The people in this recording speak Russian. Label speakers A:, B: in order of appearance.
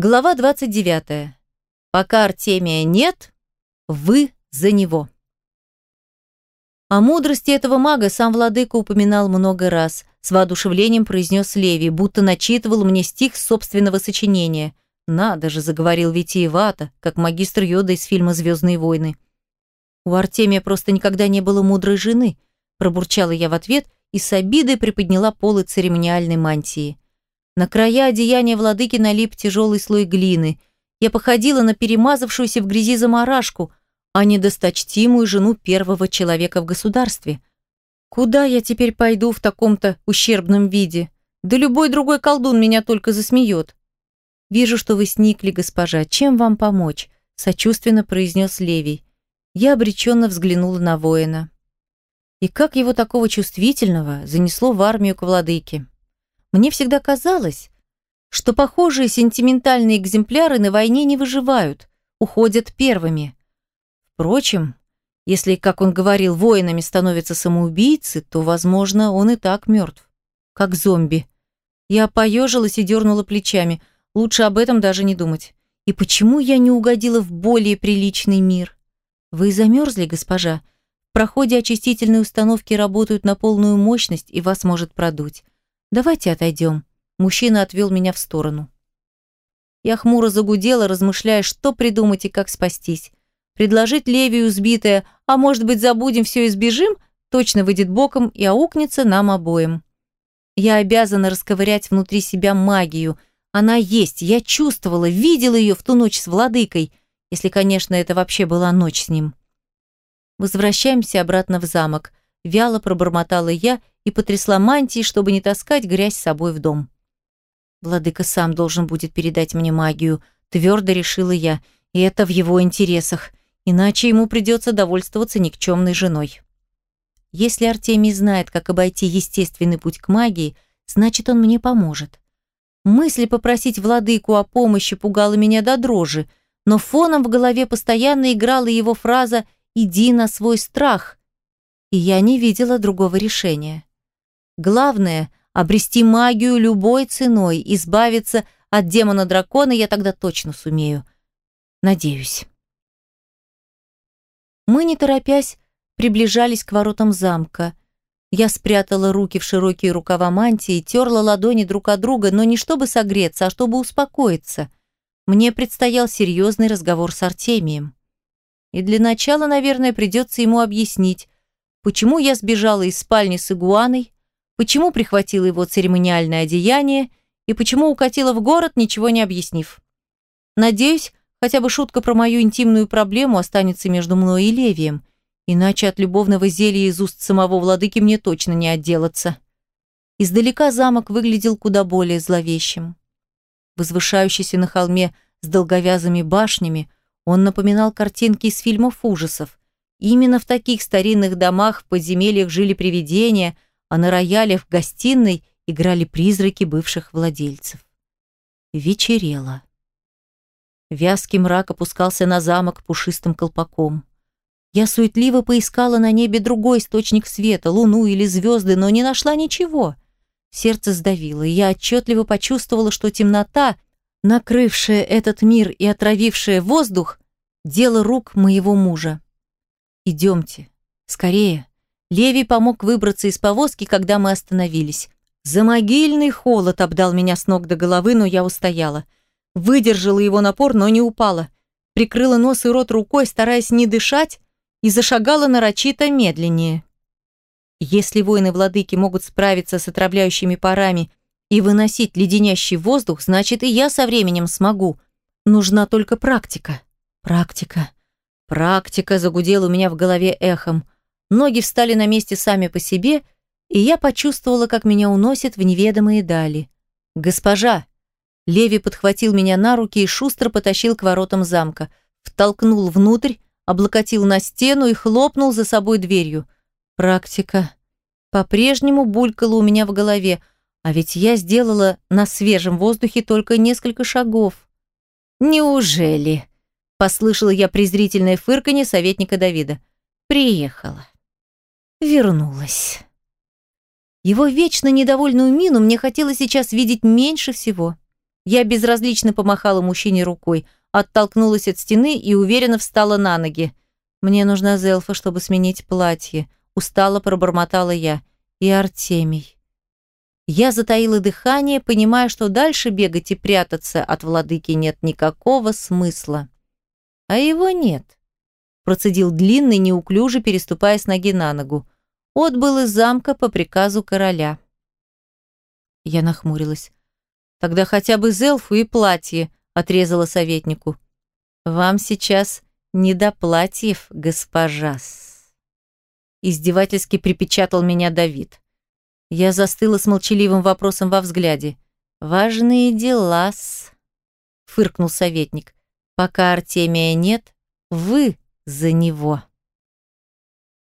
A: Глава 29. Пока Артемия нет, вы за него. О мудрости этого мага сам владыка упоминал много раз. С воодушевлением произнес Леви, будто начитывал мне стих собственного сочинения. «Надо же», — заговорил витиевато, как магистр Йода из фильма «Звездные войны». «У Артемия просто никогда не было мудрой жены», — пробурчала я в ответ и с обидой приподняла полы церемониальной мантии. На края одеяния владыки налип тяжелый слой глины. Я походила на перемазавшуюся в грязи заморашку, а не досточтимую жену первого человека в государстве. Куда я теперь пойду в таком-то ущербном виде? Да любой другой колдун меня только засмеет. «Вижу, что вы сникли, госпожа. Чем вам помочь?» – сочувственно произнес Левий. Я обреченно взглянула на воина. И как его такого чувствительного занесло в армию к владыке? Мне всегда казалось, что похожие сентиментальные экземпляры на войне не выживают, уходят первыми. Впрочем, если, как он говорил, воинами становятся самоубийцы, то, возможно, он и так мертв, как зомби. Я поежилась и дернула плечами. Лучше об этом даже не думать. И почему я не угодила в более приличный мир? Вы замерзли, госпожа? В проходе очистительной установки работают на полную мощность, и вас может продуть. «Давайте отойдем». Мужчина отвел меня в сторону. Я хмуро загудела, размышляя, что придумать и как спастись. Предложить Левию сбитое, а может быть забудем все и сбежим, точно выйдет боком и аукнется нам обоим. Я обязана расковырять внутри себя магию. Она есть, я чувствовала, видела ее в ту ночь с владыкой, если, конечно, это вообще была ночь с ним. Возвращаемся обратно в замок. Вяло пробормотала я и потрясла мантией, чтобы не таскать грязь с собой в дом. Владыка сам должен будет передать мне магию, твердо решила я, и это в его интересах, иначе ему придется довольствоваться никчемной женой. Если Артемий знает, как обойти естественный путь к магии, значит, он мне поможет. Мысль попросить владыку о помощи пугала меня до дрожи, но фоном в голове постоянно играла его фраза «иди на свой страх», и я не видела другого решения. Главное – обрести магию любой ценой, избавиться от демона-дракона я тогда точно сумею. Надеюсь. Мы, не торопясь, приближались к воротам замка. Я спрятала руки в широкие рукава мантии, терла ладони друг от друга, но не чтобы согреться, а чтобы успокоиться. Мне предстоял серьезный разговор с Артемием. И для начала, наверное, придется ему объяснить, почему я сбежала из спальни с игуаной, почему прихватила его церемониальное одеяние и почему укатила в город, ничего не объяснив. Надеюсь, хотя бы шутка про мою интимную проблему останется между мной и Левием, иначе от любовного зелья из уст самого владыки мне точно не отделаться. Издалека замок выглядел куда более зловещим. Возвышающийся на холме с долговязыми башнями, он напоминал картинки из фильмов ужасов. Именно в таких старинных домах в подземельях жили привидения – а на рояле в гостиной играли призраки бывших владельцев. Вечерело. Вязкий мрак опускался на замок пушистым колпаком. Я суетливо поискала на небе другой источник света, луну или звезды, но не нашла ничего. Сердце сдавило, и я отчетливо почувствовала, что темнота, накрывшая этот мир и отравившая воздух, дело рук моего мужа. «Идемте, скорее», Леви помог выбраться из повозки, когда мы остановились. Замогильный холод обдал меня с ног до головы, но я устояла. Выдержала его напор, но не упала. Прикрыла нос и рот рукой, стараясь не дышать, и зашагала нарочито медленнее. Если воины-владыки могут справиться с отравляющими парами и выносить леденящий воздух, значит и я со временем смогу. Нужна только практика. Практика. Практика загудела у меня в голове эхом. Ноги встали на месте сами по себе, и я почувствовала, как меня уносит в неведомые дали. «Госпожа!» Леви подхватил меня на руки и шустро потащил к воротам замка, втолкнул внутрь, облокотил на стену и хлопнул за собой дверью. Практика. По-прежнему булькала у меня в голове, а ведь я сделала на свежем воздухе только несколько шагов. «Неужели?» – послышала я презрительное фырканье советника Давида. «Приехала» вернулась. Его вечно недовольную мину мне хотелось сейчас видеть меньше всего. Я безразлично помахала мужчине рукой, оттолкнулась от стены и уверенно встала на ноги. «Мне нужна Зелфа, чтобы сменить платье», – устало пробормотала я. «И Артемий». Я затаила дыхание, понимая, что дальше бегать и прятаться от владыки нет никакого смысла. А его нет. Процедил длинный, неуклюже, переступая с ноги на ногу. Отбыл из замка по приказу короля. Я нахмурилась. Тогда хотя бы зелфу и платье, отрезала советнику. Вам сейчас не до платьев, госпожа. Издевательски припечатал меня Давид. Я застыла с молчаливым вопросом во взгляде. «Важные дела-с», фыркнул советник. «Пока Артемия нет, вы за него».